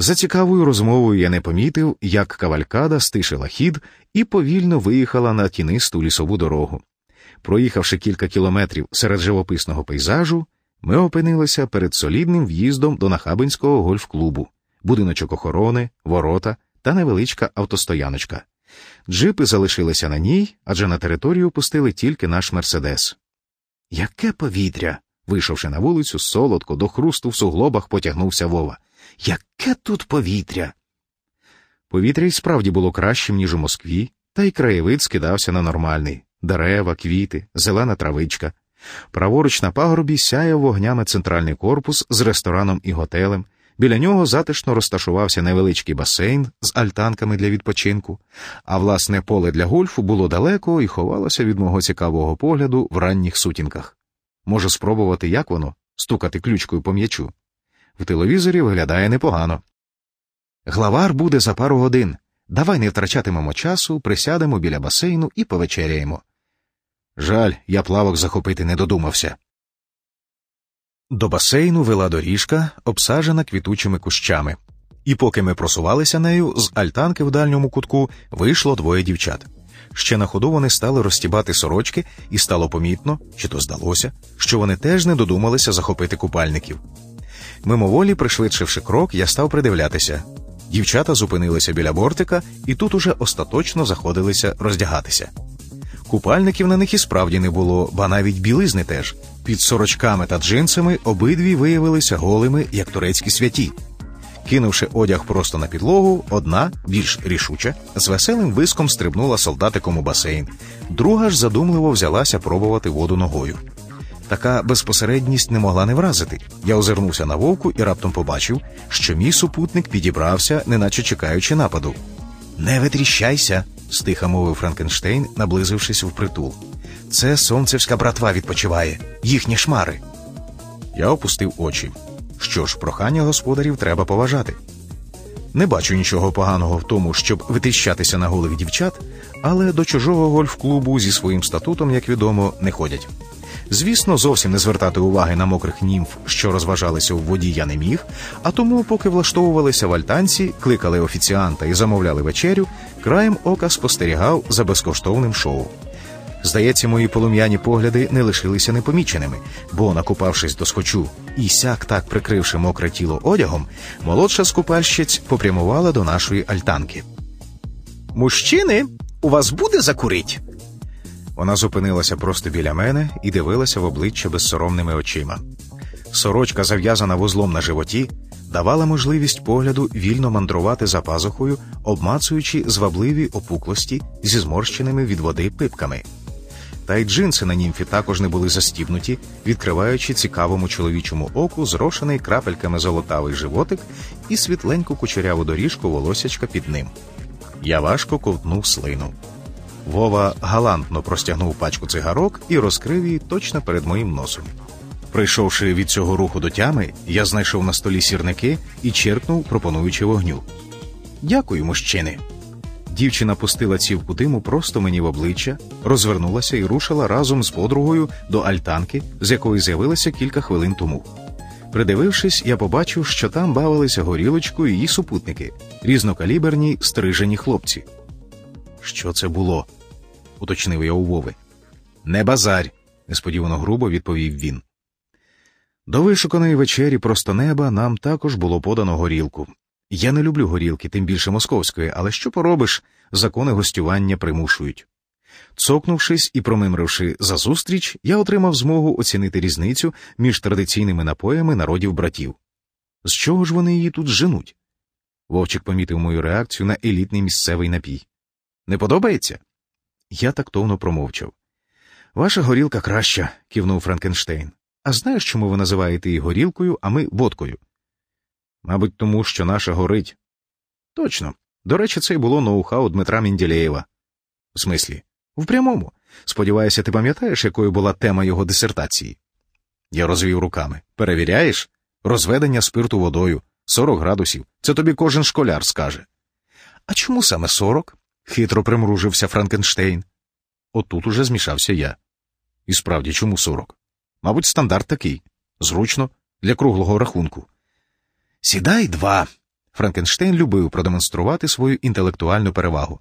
За цікавою розмовою я не помітив, як кавалькада стишила хід і повільно виїхала на тінисту лісову дорогу. Проїхавши кілька кілометрів серед живописного пейзажу, ми опинилися перед солідним в'їздом до Нахабинського гольф-клубу, будиночок охорони, ворота та невеличка автостояночка. Джипи залишилися на ній, адже на територію пустили тільки наш Мерседес. Яке повітря! Вийшовши на вулицю, солодко до хрусту в суглобах потягнувся Вова. Яке тут повітря! Повітря й справді було кращим, ніж у Москві, та й краєвид скидався на нормальний дерева, квіти, зелена травичка. Праворуч на пагорбі сяяв вогнями центральний корпус з рестораном і готелем. Біля нього затишно розташувався невеличкий басейн з альтанками для відпочинку, а власне поле для гольфу було далеко і ховалося від мого цікавого погляду в ранніх сутінках. Можу спробувати, як воно, стукати ключкою по м'ячу. В телевізорі виглядає непогано. Главар буде за пару годин. Давай не втрачатимемо часу, присядемо біля басейну і повечеряємо. Жаль, я плавок захопити не додумався. До басейну вела доріжка, обсажена квітучими кущами, і поки ми просувалися нею, з альтанки в дальньому кутку вийшло двоє дівчат. Ще на ходу вони стали розтібати сорочки, і стало помітно, чи то здалося, що вони теж не додумалися захопити купальників. Мимоволі, пришвидшивши крок, я став придивлятися. Дівчата зупинилися біля бортика і тут уже остаточно заходилися роздягатися. Купальників на них і справді не було, ба навіть білизни теж. Під сорочками та джинсами обидві виявилися голими, як турецькі святі. Кинувши одяг просто на підлогу, одна, більш рішуча, з веселим виском стрибнула солдатиком у басейн, друга ж задумливо взялася пробувати воду ногою. Така безпосередність не могла не вразити. Я озирнувся на вовку і раптом побачив, що мій супутник підібрався, неначе чекаючи нападу. Не витріщайся, стиха мовив Франкенштейн, наблизившись впритул. Це сонцевська братва відпочиває, їхні шмари. Я опустив очі. Що ж, прохання господарів треба поважати. Не бачу нічого поганого в тому, щоб витріщатися на голих дівчат, але до чужого гольф-клубу зі своїм статутом, як відомо, не ходять. Звісно, зовсім не звертати уваги на мокрих німф, що розважалися у воді, я не міг, а тому, поки влаштовувалися в альтанці, кликали офіціанта і замовляли вечерю, краєм ока спостерігав за безкоштовним шоу. Здається, мої полум'яні погляди не лишилися непоміченими, бо, накупавшись до схочу і сяк так прикривши мокре тіло одягом, молодша скупальщиць попрямувала до нашої альтанки. Мужчини, у вас буде закурить? Вона зупинилася просто біля мене і дивилася в обличчя безсоромними очима. Сорочка, зав'язана вузлом на животі, давала можливість погляду вільно мандрувати за пазухою, обмацуючи звабливі опуклості зі зморщеними від води пипками. Та й джинси на німфі також не були застібнуті, відкриваючи цікавому чоловічому оку зрошений крапельками золотавий животик і світленьку кучеряву доріжку волосячка під ним. Я важко ковтнув слину. Вова галантно простягнув пачку цигарок і розкрив її точно перед моїм носом. Прийшовши від цього руху до тями, я знайшов на столі сірники і черкнув, пропонуючи вогню. Дякую, мужчини. Дівчина пустила цівку диму просто мені в обличчя, розвернулася і рушила разом з подругою до альтанки, з якої з'явилася кілька хвилин тому. Придивившись, я побачив, що там бавилися горілочку і її супутники, різнокаліберні стрижені хлопці. Що це було? уточнив я у Вови. Не базарь, несподівано грубо відповів він. До вишуканої вечері просто неба нам також було подано горілку. Я не люблю горілки, тим більше московської, але що поробиш, закони гостювання примушують. Цокнувшись і промимривши за зустріч, я отримав змогу оцінити різницю між традиційними напоями народів братів. З чого ж вони її тут женуть? Вовчик помітив мою реакцію на елітний місцевий напій. Не подобається? Я тактовно промовчав. Ваша горілка краща, кивнув Франкенштейн. А знаєш, чому ви називаєте її горілкою, а ми водкою? Мабуть, тому що наша горить. Точно. До речі, це й було ноу-хау Дмитра Мінділеєва. В смислі? В прямому. Сподіваюся, ти пам'ятаєш, якою була тема його дисертації? Я розвів руками. Перевіряєш? Розведення спирту водою, 40 градусів. Це тобі кожен школяр скаже. А чому саме 40? хитро примружився Франкенштейн. Отут уже змішався я. І справді, чому 40? Мабуть, стандарт такий зручно, для круглого рахунку. Сідай два. Франкенштейн любив продемонструвати свою інтелектуальну перевагу.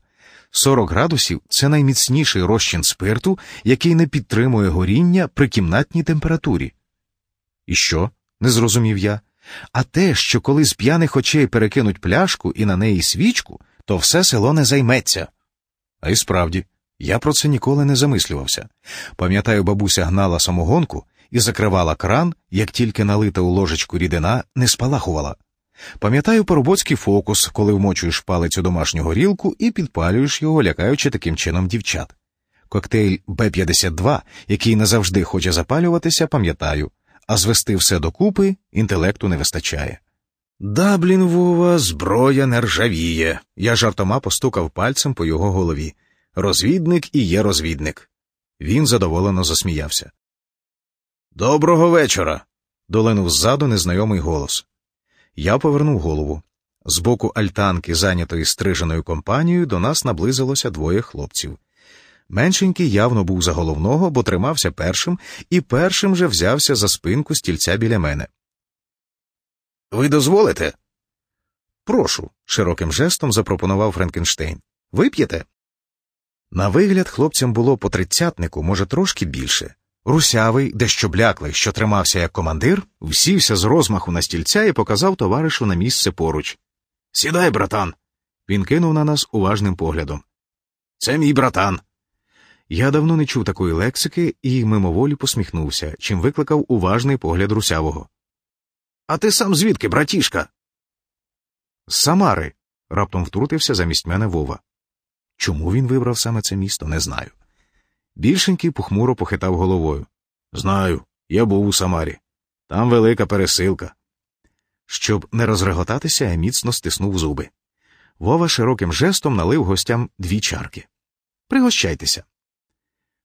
40 градусів це найміцніший розчин спирту, який не підтримує горіння при кімнатній температурі. І що? не зрозумів я. А те, що коли з п'яних очей перекинуть пляшку і на неї свічку, то все село не займеться. А й справді, я про це ніколи не замислювався. Пам'ятаю, бабуся гнала самогонку і закривала кран, як тільки налита у ложечку рідина не спалахувала. Пам'ятаю поробоцький фокус, коли вмочуєш палець у домашню горілку і підпалюєш його, лякаючи таким чином дівчат. Коктейль Б-52, який не завжди хоче запалюватися, пам'ятаю, а звести все докупи інтелекту не вистачає. Даблін, Вова, зброя не ржавіє. Я жартома постукав пальцем по його голові. Розвідник і є розвідник. Він задоволено засміявся. Доброго вечора. долинув ззаду незнайомий голос. Я повернув голову. З боку альтанки, зайнятої стриженою компанією, до нас наблизилося двоє хлопців. Меншенький явно був за головного, бо тримався першим, і першим же взявся за спинку стільця біля мене. Ви дозволите? Прошу, широким жестом запропонував Франкенштейн. Вип'єте? На вигляд хлопцям було по тридцятнику, може, трошки більше. Русявий, дещо бляклий, що тримався як командир, всівся з розмаху на стільця і показав товаришу на місце поруч. Сідай, братан. Він кинув на нас уважним поглядом. Це мій братан. Я давно не чув такої лексики і мимоволі посміхнувся, чим викликав уважний погляд русявого. А ти сам звідки, братішка? З Самари. раптом втрутився замість мене Вова. Чому він вибрав саме це місто, не знаю. Більшенький похмуро похитав головою. Знаю, я був у Самарі. Там велика пересилка. Щоб не розреготатися, я міцно стиснув зуби. Вова широким жестом налив гостям дві чарки. Пригощайтеся.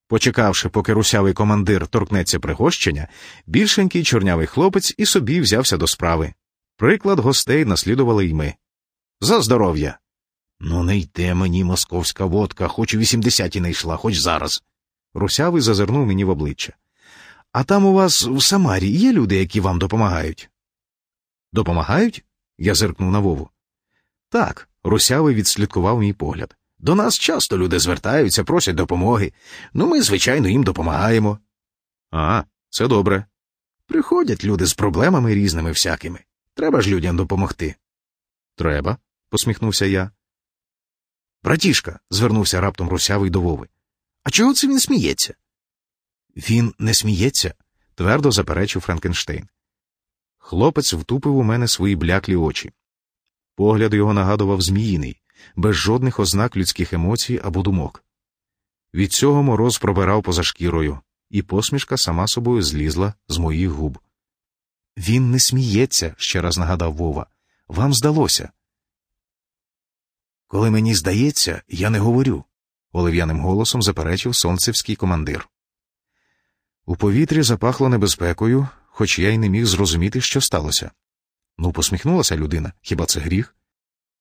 Почекавши, поки русявий командир торкнеться пригощення, більшенький чорнявий хлопець і собі взявся до справи. Приклад гостей наслідували й ми. За здоров'я. Ну, не йде мені московська водка, хоч у вісімдесяті не йшла, хоч зараз. Русявий зазирнув мені в обличчя. А там у вас в Самарі є люди, які вам допомагають? Допомагають? Я зиркнув на Вову. Так, русявий відслідкував мій погляд. До нас часто люди звертаються, просять допомоги. Ну, ми, звичайно, їм допомагаємо. А, це добре. Приходять люди з проблемами різними всякими. Треба ж людям допомогти. Треба, посміхнувся я. Братішка, звернувся раптом русявий до Вови. А чого це він сміється? Він не сміється, твердо заперечив Франкенштейн. Хлопець втупив у мене свої бляклі очі. Погляд його нагадував зміїний, без жодних ознак людських емоцій або думок. Від цього мороз пробирав поза шкірою, і посмішка сама собою злізла з моїх губ. Він не сміється, ще раз нагадав Вова. Вам здалося. Коли мені здається, я не говорю, олив'яним голосом заперечив сонцевський командир. У повітрі запахло небезпекою, хоч я й не міг зрозуміти, що сталося. Ну, посміхнулася людина, хіба це гріх?